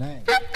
name.